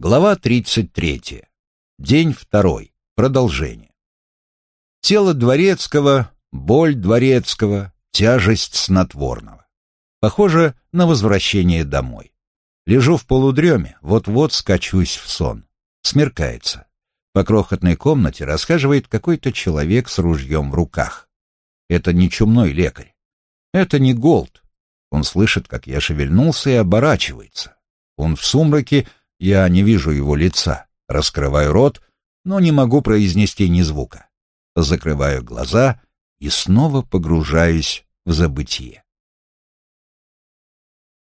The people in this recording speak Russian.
Глава 33. День второй. Продолжение. Тело дворецкого, боль дворецкого, тяжесть снотворного. Похоже на возвращение домой. Лежу в полудреме, вот-вот скачусь в сон. Смеркается. По крохотной комнате расхаживает какой-то человек с ружьем в руках. Это не чумной лекарь. Это не Голд. Он слышит, как я шевельнулся и оборачивается. Он в сумраке я не вижу его лица, раскрываю рот, но не могу произнести ни звука. Закрываю глаза и снова погружаюсь в забытие.